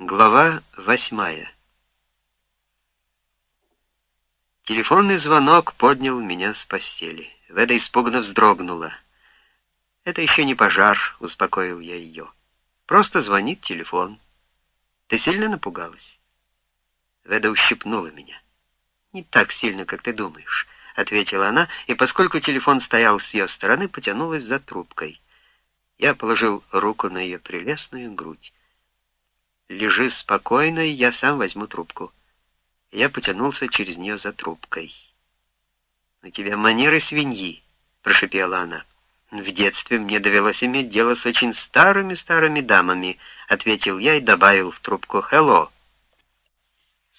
Глава восьмая Телефонный звонок поднял меня с постели. Веда испуганно вздрогнула. «Это еще не пожар», — успокоил я ее. «Просто звонит телефон. Ты сильно напугалась?» Веда ущипнула меня. «Не так сильно, как ты думаешь», — ответила она, и поскольку телефон стоял с ее стороны, потянулась за трубкой. Я положил руку на ее прелестную грудь. «Лежи спокойно, я сам возьму трубку». Я потянулся через нее за трубкой. «У тебя манеры свиньи», — прошипела она. «В детстве мне довелось иметь дело с очень старыми-старыми дамами», — ответил я и добавил в трубку «Хелло».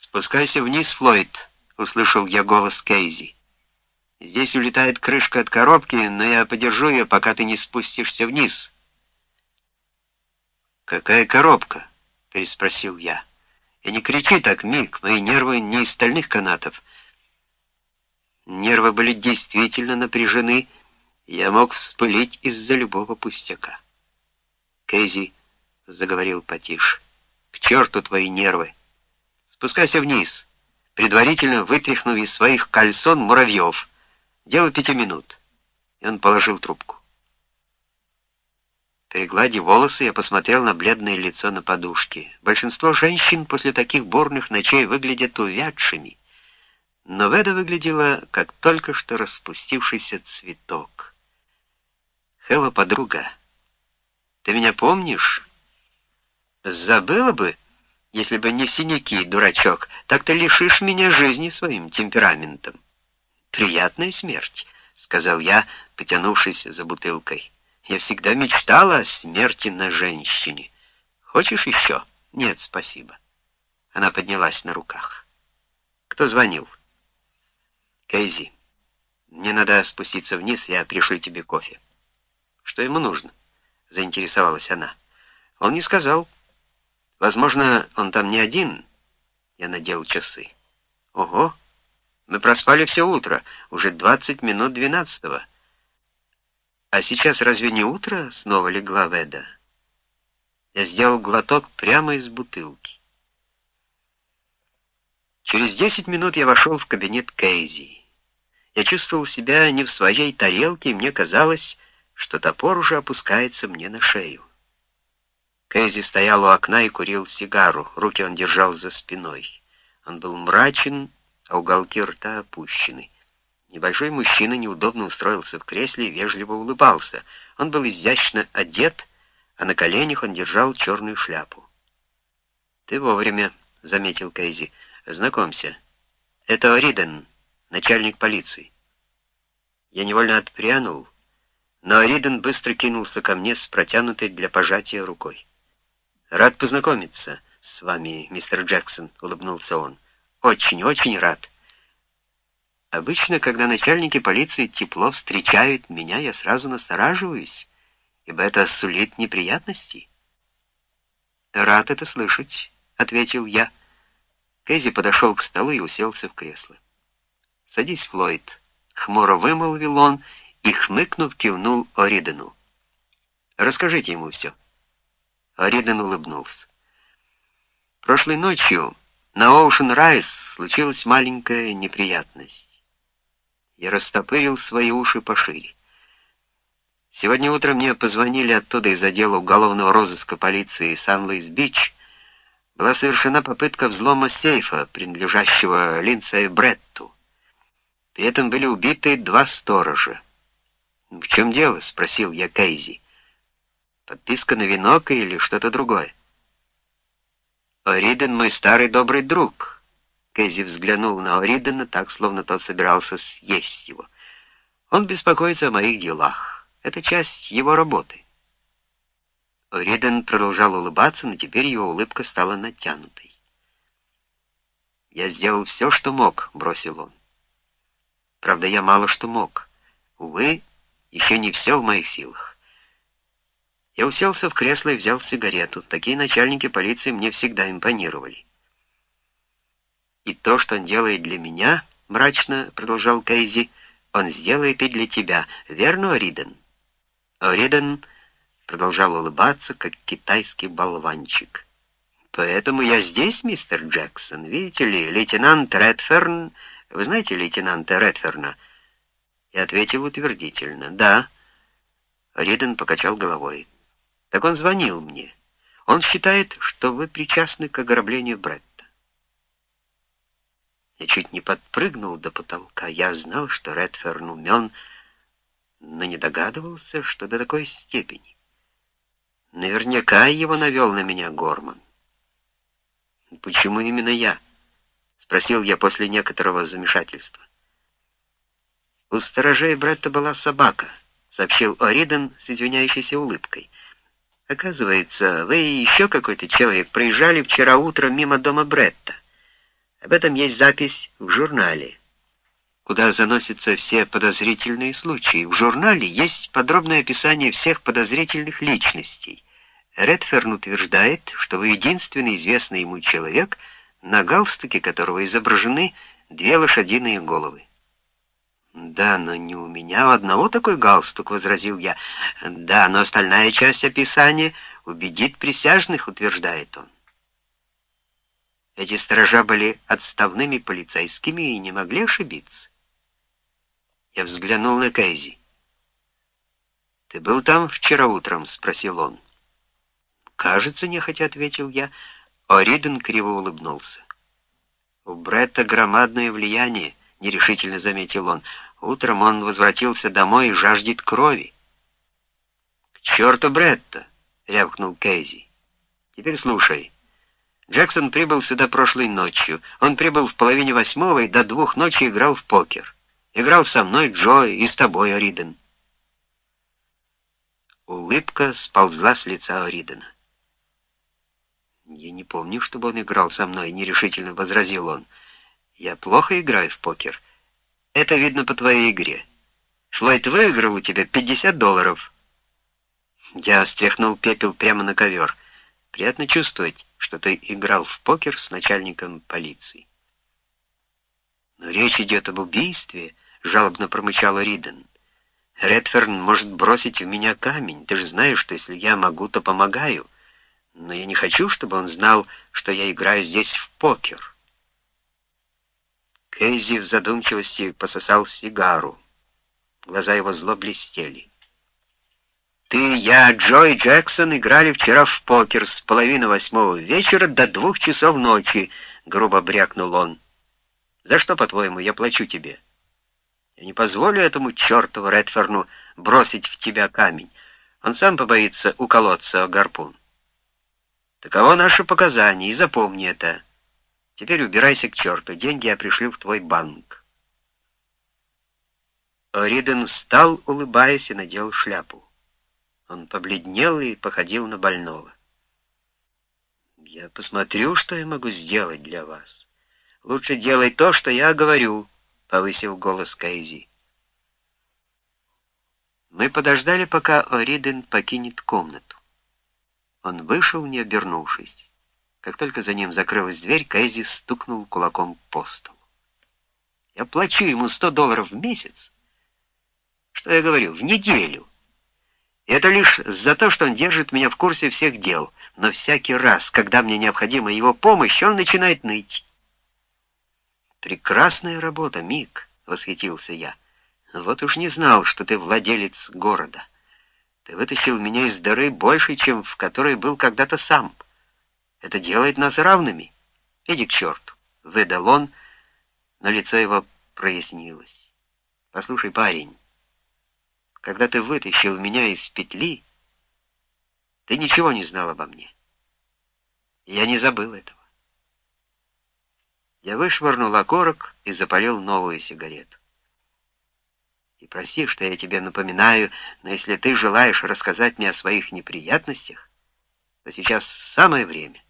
«Спускайся вниз, Флойд», — услышал я голос Кейзи. «Здесь улетает крышка от коробки, но я подержу ее, пока ты не спустишься вниз». «Какая коробка?» — переспросил я. «И не кричи так, Мик, мои нервы не из стальных канатов». Нервы были действительно напряжены, я мог вспылить из-за любого пустяка. Кейзи заговорил потише. «К черту твои нервы! Спускайся вниз, предварительно вытряхнув из своих кальсон муравьев. Дело пяти минут». И он положил трубку. Перегладив волосы, я посмотрел на бледное лицо на подушке. Большинство женщин после таких бурных ночей выглядят увядшими, но Веда выглядела, как только что распустившийся цветок. «Хэва, подруга, ты меня помнишь?» «Забыла бы, если бы не синяки, дурачок, так ты лишишь меня жизни своим темпераментом». «Приятная смерть», — сказал я, потянувшись за бутылкой. Я всегда мечтала о смерти на женщине. Хочешь еще? Нет, спасибо. Она поднялась на руках. Кто звонил? Кейзи. Мне надо спуститься вниз, я пришлю тебе кофе. Что ему нужно? Заинтересовалась она. Он не сказал. Возможно, он там не один. Я надел часы. Ого! Мы проспали все утро, уже двадцать минут двенадцатого. А сейчас разве не утро? Снова легла Веда. Я сделал глоток прямо из бутылки. Через десять минут я вошел в кабинет Кейзи. Я чувствовал себя не в своей тарелке, и мне казалось, что топор уже опускается мне на шею. Кейзи стоял у окна и курил сигару, руки он держал за спиной. Он был мрачен, а уголки рта опущены. Небольшой мужчина неудобно устроился в кресле и вежливо улыбался. Он был изящно одет, а на коленях он держал черную шляпу. «Ты вовремя», — заметил Кейзи. «Знакомься. Это Риден, начальник полиции». Я невольно отпрянул, но Риден быстро кинулся ко мне с протянутой для пожатия рукой. «Рад познакомиться с вами, мистер Джексон», — улыбнулся он. «Очень-очень рад». Обычно, когда начальники полиции тепло встречают меня, я сразу настораживаюсь, ибо это сулит неприятности. «Рад это слышать», — ответил я. Кэзи подошел к столу и уселся в кресло. «Садись, Флойд», — хмуро вымолвил он и, хмыкнув, кивнул Оридену. «Расскажите ему все». Ориден улыбнулся. Прошлой ночью на Оушен Райс случилась маленькая неприятность. Я растопырил свои уши пошире. Сегодня утром мне позвонили оттуда из отдела уголовного розыска полиции Сан-Луис-Бич. Была совершена попытка взлома сейфа, принадлежащего Линдсею Бретту. При этом были убиты два сторожа. «В чем дело?» — спросил я Кейзи. «Подписка на венок или что-то другое?» «Риден мой старый добрый друг», Кэзи взглянул на Оридена так, словно тот собирался съесть его. «Он беспокоится о моих делах. Это часть его работы». Ориден продолжал улыбаться, но теперь его улыбка стала натянутой. «Я сделал все, что мог», — бросил он. «Правда, я мало что мог. Увы, еще не все в моих силах». Я уселся в кресло и взял сигарету. Такие начальники полиции мне всегда импонировали. И то, что он делает для меня, — мрачно продолжал Кейзи, — он сделает и для тебя. Верно, Ориден? Ориден продолжал улыбаться, как китайский болванчик. Поэтому я здесь, мистер Джексон. Видите ли, лейтенант Редферн... Вы знаете лейтенанта Редферна?» Я ответил утвердительно. «Да». Риден покачал головой. «Так он звонил мне. Он считает, что вы причастны к ограблению Бретта». Я чуть не подпрыгнул до потолка. Я знал, что Редферн умен, но не догадывался, что до такой степени. Наверняка его навел на меня Горман. «Почему именно я?» — спросил я после некоторого замешательства. «У сторожей Бретта была собака», — сообщил Ориден с извиняющейся улыбкой. «Оказывается, вы и еще какой-то человек проезжали вчера утром мимо дома Бретта. Об этом есть запись в журнале, куда заносятся все подозрительные случаи. В журнале есть подробное описание всех подозрительных личностей. Редферн утверждает, что вы единственный известный ему человек, на галстуке которого изображены две лошадиные головы. «Да, но не у меня у одного такой галстук», — возразил я. «Да, но остальная часть описания убедит присяжных», — утверждает он. Эти сторожа были отставными полицейскими и не могли ошибиться. Я взглянул на Кейзи. «Ты был там вчера утром?» — спросил он. «Кажется, нехотя», — ответил я. А Риден криво улыбнулся. «У Бретта громадное влияние», — нерешительно заметил он. «Утром он возвратился домой и жаждет крови». «К черту Бретта!» — рявкнул Кейзи. «Теперь слушай». Джексон прибыл сюда прошлой ночью. Он прибыл в половине восьмого и до двух ночи играл в покер. Играл со мной, Джо, и с тобой, Ориден. Улыбка сползла с лица Оридена. «Я не помню, чтобы он играл со мной», — нерешительно возразил он. «Я плохо играю в покер. Это видно по твоей игре. Флойд выиграл у тебя 50 долларов». Я стряхнул пепел прямо на ковер. Приятно чувствовать, что ты играл в покер с начальником полиции. «Но речь идет об убийстве», — жалобно промычала Риден. «Редферн может бросить в меня камень. Ты же знаешь, что если я могу, то помогаю. Но я не хочу, чтобы он знал, что я играю здесь в покер». Кейзи в задумчивости пососал сигару. Глаза его зло блестели. Ты, я, Джо и Джексон играли вчера в покер с половины восьмого вечера до двух часов ночи, — грубо брякнул он. За что, по-твоему, я плачу тебе? Я не позволю этому чертову Редферну бросить в тебя камень. Он сам побоится уколоться о гарпун. Таково наше показание, и запомни это. Теперь убирайся к черту, деньги я пришлю в твой банк. Риден встал, улыбаясь, и надел шляпу. Он побледнел и походил на больного. «Я посмотрю, что я могу сделать для вас. Лучше делай то, что я говорю», — повысил голос Кайзи. Мы подождали, пока Ориден покинет комнату. Он вышел, не обернувшись. Как только за ним закрылась дверь, Кайзи стукнул кулаком по столу. «Я плачу ему сто долларов в месяц. Что я говорю? В неделю». И это лишь за то, что он держит меня в курсе всех дел, но всякий раз, когда мне необходима его помощь, он начинает ныть. «Прекрасная работа, Мик», — восхитился я. «Вот уж не знал, что ты владелец города. Ты вытащил меня из дыры больше, чем в которой был когда-то сам. Это делает нас равными. Иди к черту», — выдал он, но лицо его прояснилось. «Послушай, парень». Когда ты вытащил меня из петли, ты ничего не знал обо мне. Я не забыл этого. Я вышвырнул окорок и запалил новую сигарету. И прости, что я тебе напоминаю, но если ты желаешь рассказать мне о своих неприятностях, то сейчас самое время.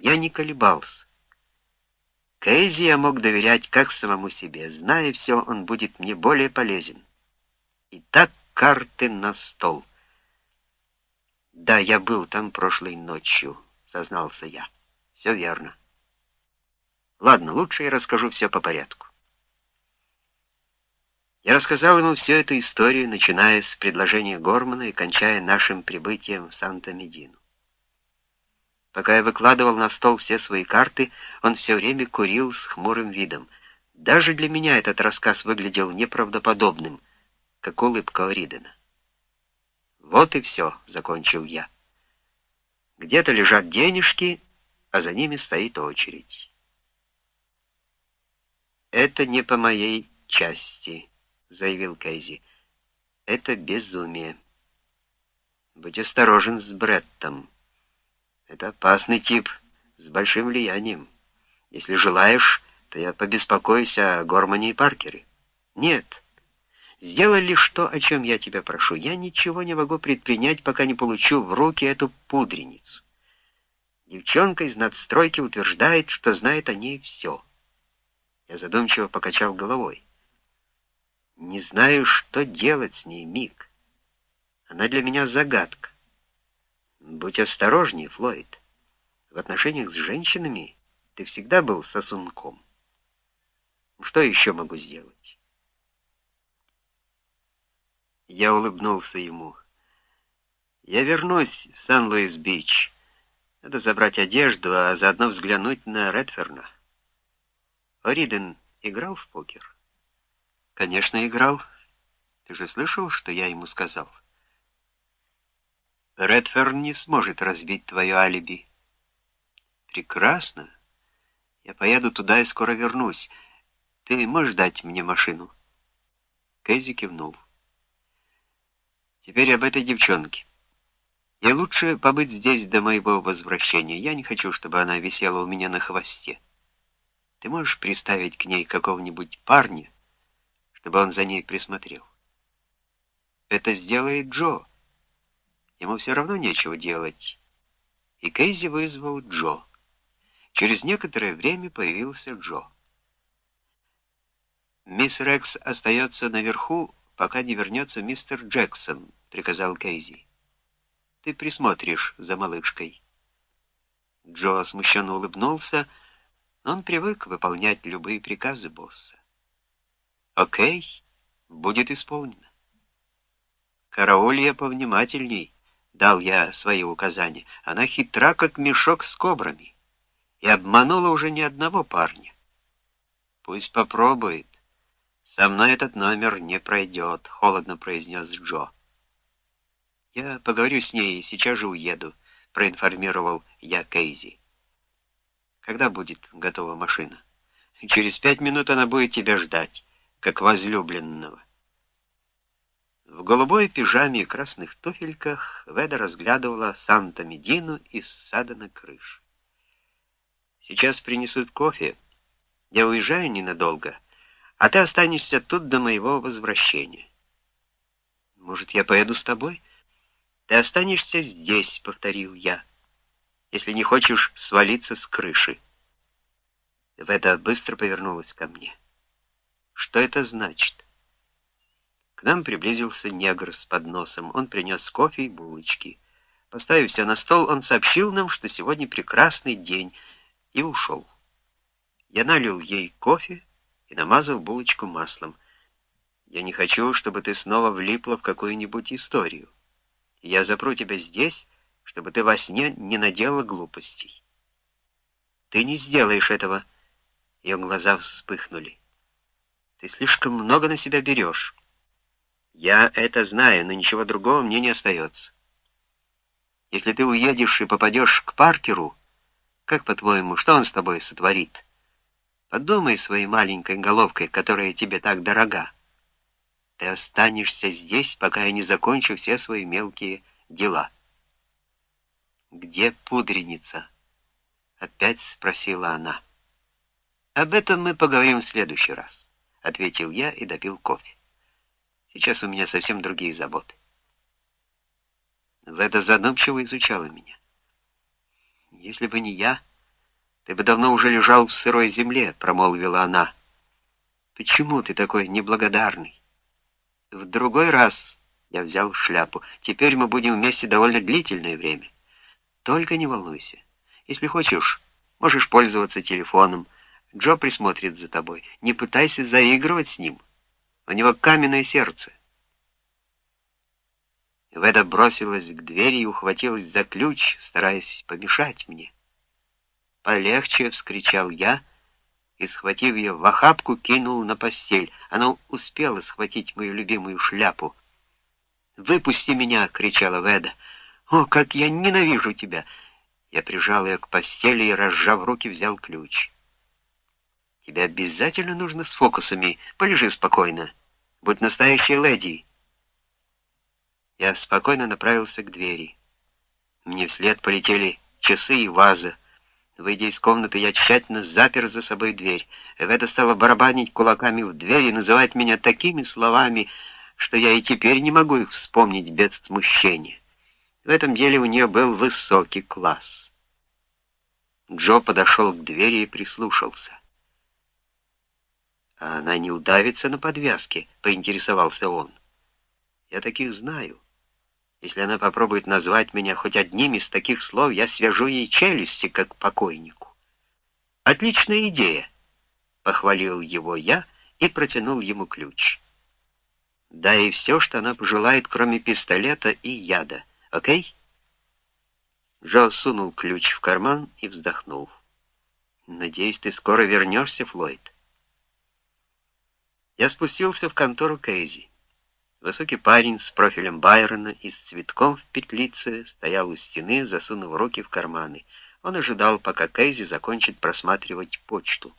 Я не колебался. Кейзи я мог доверять как самому себе. Зная все, он будет мне более полезен. Итак, карты на стол. Да, я был там прошлой ночью, сознался я. Все верно. Ладно, лучше я расскажу все по порядку. Я рассказал ему всю эту историю, начиная с предложения Гормана и кончая нашим прибытием в Санта-Медину. Пока я выкладывал на стол все свои карты, он все время курил с хмурым видом. Даже для меня этот рассказ выглядел неправдоподобным, как улыбка Ридена. «Вот и все», — закончил я. «Где-то лежат денежки, а за ними стоит очередь». «Это не по моей части», — заявил Кейзи. «Это безумие. Будь осторожен с Бреттом. Это опасный тип с большим влиянием. Если желаешь, то я побеспокоюсь о Гормане и Паркере». «Нет». Сделай лишь то, о чем я тебя прошу. Я ничего не могу предпринять, пока не получу в руки эту пудреницу. Девчонка из надстройки утверждает, что знает о ней все. Я задумчиво покачал головой. Не знаю, что делать с ней, Мик. Она для меня загадка. Будь осторожнее, Флойд. В отношениях с женщинами ты всегда был сосунком. Что еще могу сделать? Я улыбнулся ему. «Я вернусь в Сан-Луис-Бич. Надо забрать одежду, а заодно взглянуть на Редферна». Ориден играл в покер? «Конечно, играл. Ты же слышал, что я ему сказал?» «Редферн не сможет разбить твое алиби». «Прекрасно. Я поеду туда и скоро вернусь. Ты можешь дать мне машину?» Кейзи кивнул. Теперь об этой девчонке. Ей лучше побыть здесь до моего возвращения. Я не хочу, чтобы она висела у меня на хвосте. Ты можешь приставить к ней какого-нибудь парня, чтобы он за ней присмотрел? Это сделает Джо. Ему все равно нечего делать. И Кейзи вызвал Джо. Через некоторое время появился Джо. Мисс Рекс остается наверху, пока не вернется мистер Джексон», — приказал Кейзи. «Ты присмотришь за малышкой». Джо смущенно улыбнулся, но он привык выполнять любые приказы босса. «Окей, будет исполнено». «Карауль я повнимательней», — дал я свои указания. «Она хитра, как мешок с кобрами, и обманула уже ни одного парня». «Пусть попробует». «Со мной этот номер не пройдет», — холодно произнес Джо. «Я поговорю с ней сейчас же уеду», — проинформировал я Кейзи. «Когда будет готова машина?» «Через пять минут она будет тебя ждать, как возлюбленного». В голубой пижаме и красных туфельках Веда разглядывала Санта-Медину из сада на крыше. «Сейчас принесут кофе. Я уезжаю ненадолго» а ты останешься тут до моего возвращения. Может, я поеду с тобой? Ты останешься здесь, — повторил я, — если не хочешь свалиться с крыши. Веда быстро повернулась ко мне. Что это значит? Нам приблизился негр с подносом. Он принес кофе и булочки. Поставив все на стол, он сообщил нам, что сегодня прекрасный день, и ушел. Я налил ей кофе, и намазал булочку маслом. «Я не хочу, чтобы ты снова влипла в какую-нибудь историю. Я запру тебя здесь, чтобы ты во сне не наделала глупостей». «Ты не сделаешь этого!» Ее глаза вспыхнули. «Ты слишком много на себя берешь. Я это знаю, но ничего другого мне не остается. Если ты уедешь и попадешь к Паркеру, как, по-твоему, что он с тобой сотворит?» Подумай своей маленькой головкой, которая тебе так дорога. Ты останешься здесь, пока я не закончу все свои мелкие дела. «Где пудреница?» — опять спросила она. «Об этом мы поговорим в следующий раз», — ответил я и допил кофе. «Сейчас у меня совсем другие заботы». Веда задумчиво изучала меня. «Если бы не я...» «Ты бы давно уже лежал в сырой земле», — промолвила она. «Почему ты такой неблагодарный?» «В другой раз я взял шляпу. Теперь мы будем вместе довольно длительное время. Только не волнуйся. Если хочешь, можешь пользоваться телефоном. Джо присмотрит за тобой. Не пытайся заигрывать с ним. У него каменное сердце». Веда бросилась к двери и ухватилась за ключ, стараясь помешать мне. «Полегче!» — вскричал я, и, схватив ее в охапку, кинул на постель. Она успела схватить мою любимую шляпу. «Выпусти меня!» — кричала Веда. «О, как я ненавижу тебя!» Я прижал ее к постели и, разжав руки, взял ключ. «Тебе обязательно нужно с фокусами. Полежи спокойно. Будь настоящей леди!» Я спокойно направился к двери. Мне вслед полетели часы и ваза. Выйдя из комнаты, я тщательно запер за собой дверь. Эведа стала барабанить кулаками в дверь и называть меня такими словами, что я и теперь не могу их вспомнить без смущения. В этом деле у нее был высокий класс. Джо подошел к двери и прислушался. «А она не удавится на подвязке?» — поинтересовался он. «Я таких знаю. Если она попробует назвать меня хоть одним из таких слов, я свяжу ей челюсти, как покойнику. Отличная идея, — похвалил его я и протянул ему ключ. Да и все, что она пожелает, кроме пистолета и яда. Окей? Джо сунул ключ в карман и вздохнул. «Надеюсь, ты скоро вернешься, Флойд?» Я спустился в контору Кейзи. Высокий парень с профилем Байрона и с цветком в петлице стоял у стены, засунув руки в карманы. Он ожидал, пока Кейзи закончит просматривать почту.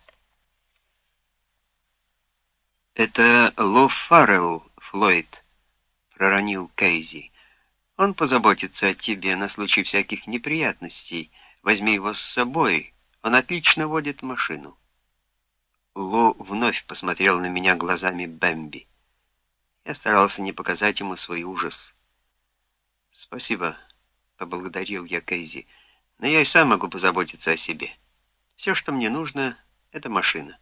«Это Ло Фаррелл, Флойд», — проронил Кейзи. «Он позаботится о тебе на случай всяких неприятностей. Возьми его с собой. Он отлично водит машину». Ло вновь посмотрел на меня глазами Бэмби. Я старался не показать ему свой ужас. «Спасибо», — поблагодарил я Кейзи, — «но я и сам могу позаботиться о себе. Все, что мне нужно, — это машина».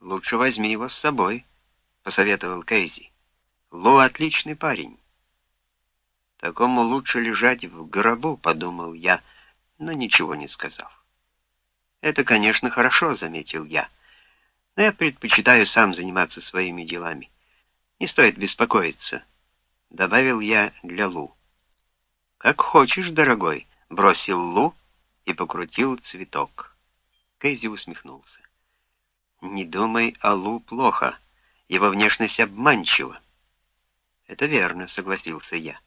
«Лучше возьми его с собой», — посоветовал Кейзи. «Лу отличный парень». «Такому лучше лежать в гробу», — подумал я, но ничего не сказал. «Это, конечно, хорошо», — заметил я, — «но я предпочитаю сам заниматься своими делами». Не стоит беспокоиться, — добавил я для Лу. «Как хочешь, дорогой», — бросил Лу и покрутил цветок. Кейзи усмехнулся. «Не думай о Лу плохо. Его внешность обманчива». «Это верно», — согласился я.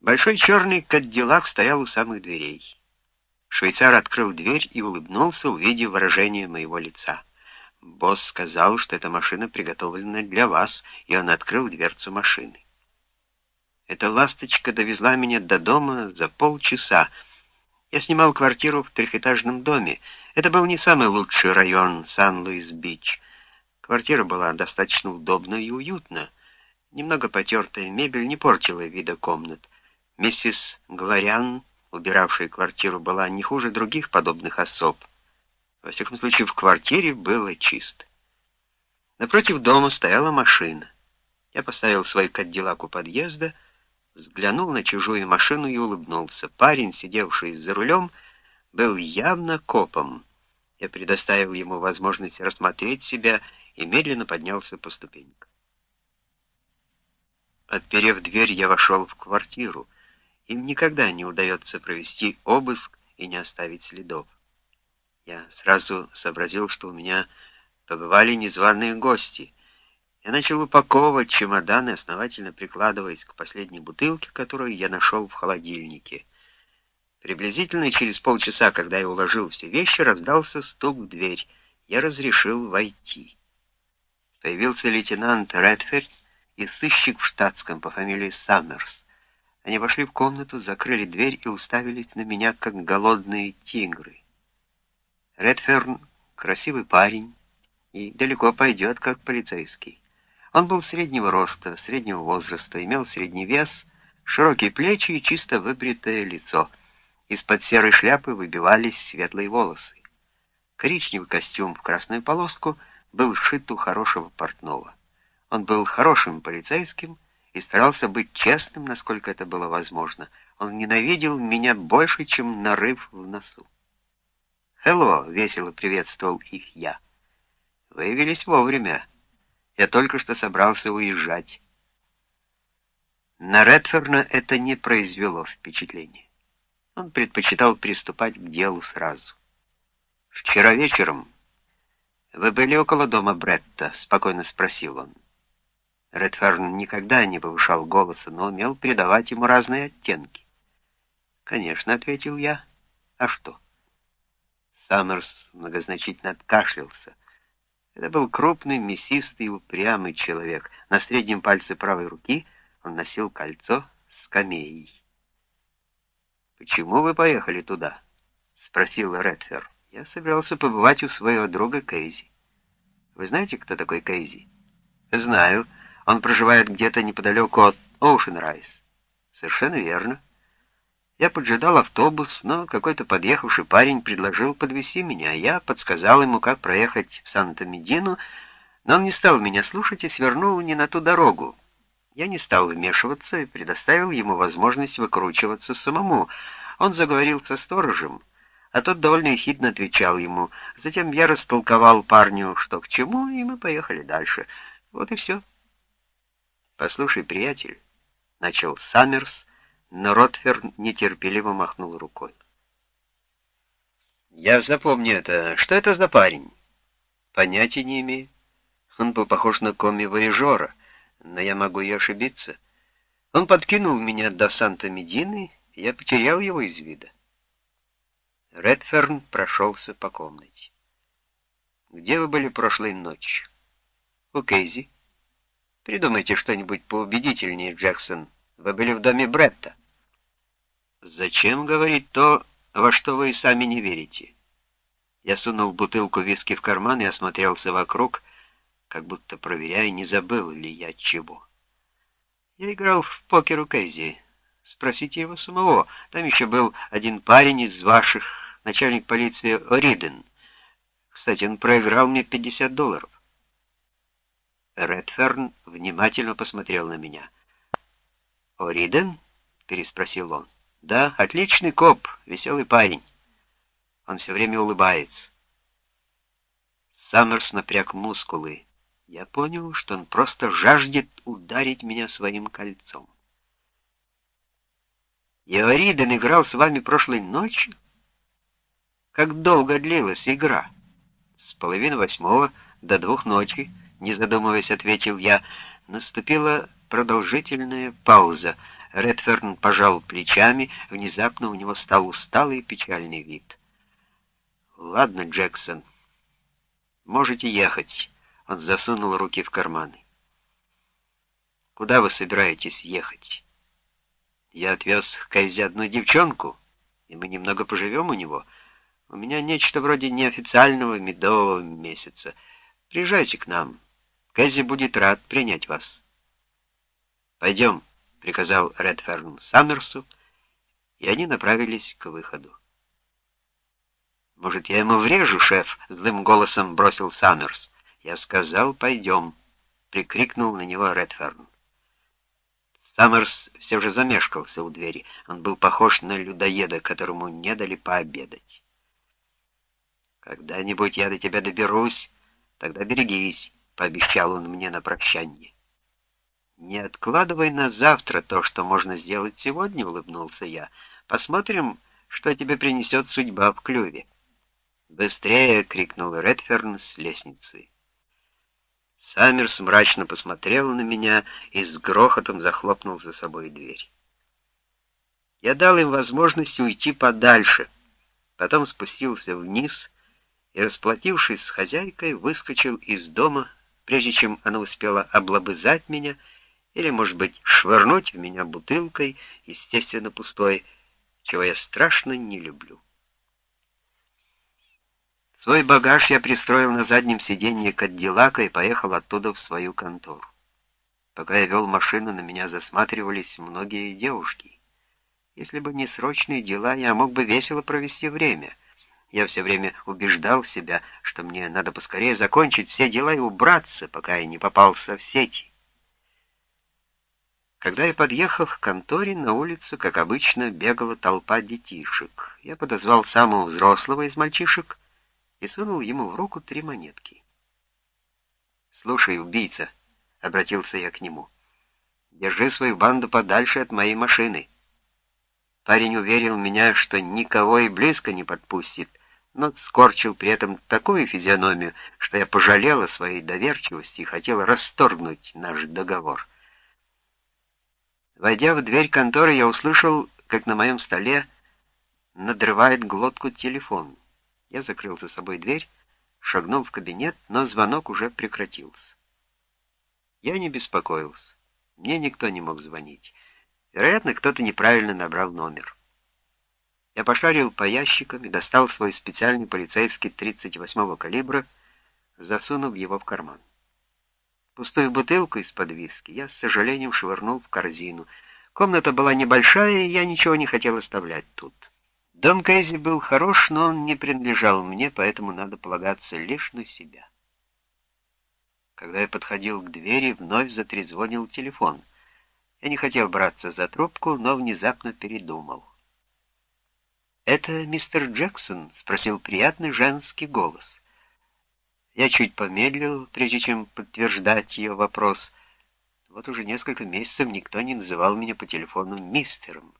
Большой черный кадиллак стоял у самых дверей. Швейцар открыл дверь и улыбнулся, увидев выражение моего лица. Босс сказал, что эта машина приготовлена для вас, и он открыл дверцу машины. Эта ласточка довезла меня до дома за полчаса. Я снимал квартиру в трехэтажном доме. Это был не самый лучший район Сан-Луис-Бич. Квартира была достаточно удобна и уютна. Немного потертая мебель не портила вида комнат. Миссис Глорян, убиравшая квартиру, была не хуже других подобных особ. Во всяком случае, в квартире было чисто. Напротив дома стояла машина. Я поставил свой кадиллак у подъезда, взглянул на чужую машину и улыбнулся. Парень, сидевший за рулем, был явно копом. Я предоставил ему возможность рассмотреть себя и медленно поднялся по ступенькам. Отперев дверь, я вошел в квартиру. Им никогда не удается провести обыск и не оставить следов. Я сразу сообразил, что у меня побывали незваные гости. Я начал упаковывать чемоданы, основательно прикладываясь к последней бутылке, которую я нашел в холодильнике. Приблизительно через полчаса, когда я уложил все вещи, раздался стук в дверь. Я разрешил войти. Появился лейтенант Редферд и сыщик в штатском по фамилии Саммерс. Они вошли в комнату, закрыли дверь и уставились на меня, как голодные тигры. Редферн — красивый парень и далеко пойдет, как полицейский. Он был среднего роста, среднего возраста, имел средний вес, широкие плечи и чисто выбритое лицо. Из-под серой шляпы выбивались светлые волосы. Коричневый костюм в красную полоску был сшит у хорошего портного. Он был хорошим полицейским и старался быть честным, насколько это было возможно. Он ненавидел меня больше, чем нарыв в носу. «Хелло!» — весело приветствовал их я. «Вы явились вовремя. Я только что собрался уезжать». На Редферна это не произвело впечатления. Он предпочитал приступать к делу сразу. «Вчера вечером вы были около дома Бретта?» — спокойно спросил он. Редферн никогда не повышал голоса, но умел придавать ему разные оттенки. «Конечно», — ответил я. «А что?» Саммерс многозначительно откашлялся. Это был крупный, мясистый, упрямый человек. На среднем пальце правой руки он носил кольцо с камеей. «Почему вы поехали туда?» — спросил Редфер. «Я собирался побывать у своего друга Кейзи. Вы знаете, кто такой Кейзи?» «Знаю. Он проживает где-то неподалеку от Оушенрайс». «Совершенно верно». Я поджидал автобус, но какой-то подъехавший парень предложил подвезти меня. Я подсказал ему, как проехать в Санта-Медину, но он не стал меня слушать и свернул не на ту дорогу. Я не стал вмешиваться и предоставил ему возможность выкручиваться самому. Он заговорил со сторожем, а тот довольно ехидно отвечал ему. Затем я растолковал парню, что к чему, и мы поехали дальше. Вот и все. «Послушай, приятель», — начал Саммерс, — но Ротфер нетерпеливо махнул рукой. «Я запомню это. Что это за парень?» «Понятия не имею. Он был похож на коми-вояжера, но я могу и ошибиться. Он подкинул меня до Санта-Медины, и я потерял его из вида». Редферн прошелся по комнате. «Где вы были прошлой ночью?» «У Кейзи». «Придумайте что-нибудь поубедительнее, Джексон. Вы были в доме Бретта». Зачем говорить то, во что вы и сами не верите? Я сунул бутылку виски в карман и осмотрелся вокруг, как будто проверяя, не забыл ли я чего. Я играл в покер у Кейзи. Спросите его самого. Там еще был один парень из ваших, начальник полиции Ориден. Кстати, он проиграл мне 50 долларов. Редферн внимательно посмотрел на меня. «Ориден?» — переспросил он. Да, отличный коп, веселый парень. Он все время улыбается. Саммерс напряг мускулы. Я понял, что он просто жаждет ударить меня своим кольцом. Еориден играл с вами прошлой ночью? Как долго длилась игра? С половины восьмого до двух ночи, не задумываясь, ответил я. Наступила продолжительная пауза. Редферн пожал плечами, внезапно у него стал усталый и печальный вид. «Ладно, Джексон, можете ехать». Он засунул руки в карманы. «Куда вы собираетесь ехать?» «Я отвез к Кайзе одну девчонку, и мы немного поживем у него. У меня нечто вроде неофициального медового месяца. Приезжайте к нам. Кэзи будет рад принять вас». «Пойдем» приказал Редферн Саммерсу, и они направились к выходу. «Может, я ему врежу, шеф?» — злым голосом бросил Саммерс. «Я сказал, пойдем», — прикрикнул на него Редферн. Саммерс все же замешкался у двери. Он был похож на людоеда, которому не дали пообедать. «Когда-нибудь я до тебя доберусь, тогда берегись», — пообещал он мне на прощание. «Не откладывай на завтра то, что можно сделать сегодня», — улыбнулся я. «Посмотрим, что тебе принесет судьба в клюве». «Быстрее!» — крикнул Редферн с лестницы. Саммерс мрачно посмотрел на меня и с грохотом захлопнул за собой дверь. Я дал им возможность уйти подальше, потом спустился вниз и, расплатившись с хозяйкой, выскочил из дома, прежде чем она успела облобызать меня или, может быть, швырнуть в меня бутылкой, естественно, пустой, чего я страшно не люблю. Свой багаж я пристроил на заднем сиденье Кадиллака и поехал оттуда в свою контору. Пока я вел машину, на меня засматривались многие девушки. Если бы не срочные дела, я мог бы весело провести время. Я все время убеждал себя, что мне надо поскорее закончить все дела и убраться, пока я не попался в сети. Когда я подъехал к конторе, на улицу, как обычно, бегала толпа детишек. Я подозвал самого взрослого из мальчишек и сунул ему в руку три монетки. «Слушай, убийца», — обратился я к нему, — Держи свою банду подальше от моей машины. Парень уверил меня, что никого и близко не подпустит, но скорчил при этом такую физиономию, что я пожалела своей доверчивости и хотела расторгнуть наш договор. Войдя в дверь конторы, я услышал, как на моем столе надрывает глотку телефон. Я закрыл за собой дверь, шагнул в кабинет, но звонок уже прекратился. Я не беспокоился. Мне никто не мог звонить. Вероятно, кто-то неправильно набрал номер. Я пошарил по ящикам и достал свой специальный полицейский 38-го калибра, засунув его в карман. Пустую бутылку из-под виски я с сожалением швырнул в корзину. Комната была небольшая, и я ничего не хотел оставлять тут. Дом Кейзи был хорош, но он не принадлежал мне, поэтому надо полагаться лишь на себя. Когда я подходил к двери, вновь затрезвонил телефон. Я не хотел браться за трубку, но внезапно передумал. «Это мистер Джексон?» — спросил приятный женский голос. Я чуть помедлил, прежде чем подтверждать ее вопрос. Вот уже несколько месяцев никто не называл меня по телефону мистером.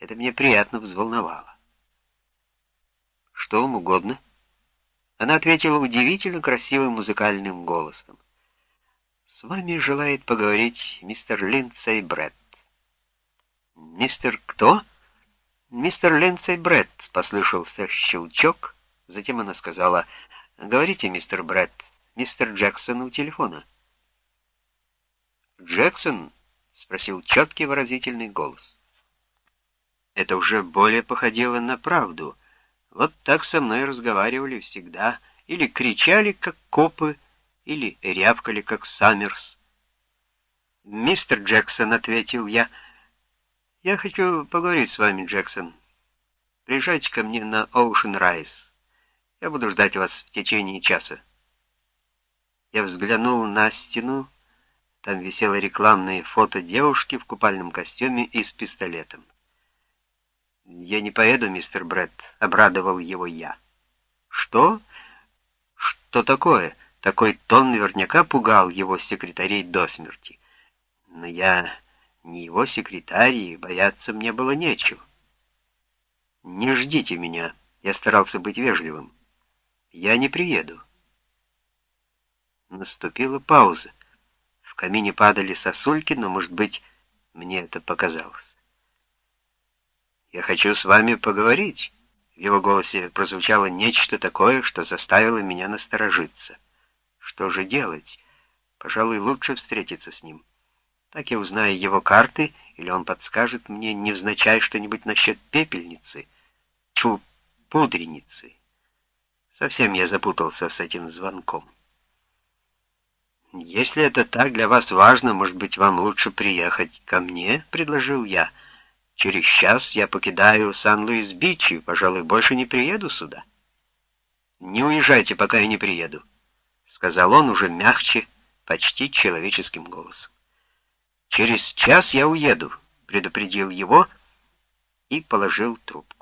Это меня приятно взволновало. «Что вам угодно?» Она ответила удивительно красивым музыкальным голосом. «С вами желает поговорить мистер Линдсей Бретт». «Мистер кто?» «Мистер Линдсей Бретт», — послышался щелчок. Затем она сказала, «Говорите, мистер Бретт, мистер Джексон у телефона». «Джексон?» — спросил четкий выразительный голос. Это уже более походило на правду — вот так со мной разговаривали всегда, или кричали, как копы, или рявкали, как Саммерс. «Мистер Джексон», — ответил я, — «я хочу поговорить с вами, Джексон. Приезжайте ко мне на Оушен Райс. Я буду ждать вас в течение часа». Я взглянул на стену, там висело рекламное фото девушки в купальном костюме и с пистолетом. «Я не поеду, мистер Бретт», — обрадовал его я. «Что? Что такое?» Такой тон наверняка пугал его секретарей до смерти. Но я не его секретарь, бояться мне было нечего. «Не ждите меня», — я старался быть вежливым. «Я не приеду». Наступила пауза. В камине падали сосульки, но, может быть, мне это показалось. «Я хочу с вами поговорить». В его голосе прозвучало нечто такое, что заставило меня насторожиться. Что же делать? Пожалуй, лучше встретиться с ним. Так я узнаю его карты, или он подскажет мне невзначай что-нибудь насчет пепельницы. Тьфу, пудреницы. Совсем я запутался с этим звонком. «Если это так для вас важно, может быть, вам лучше приехать ко мне?» — предложил я. — Через час я покидаю Сан-Луис-Бич и, пожалуй, больше не приеду сюда. Не уезжайте, пока я не приеду, — сказал он уже мягче, почти человеческим голосом. Через час я уеду, — предупредил его и положил трубку.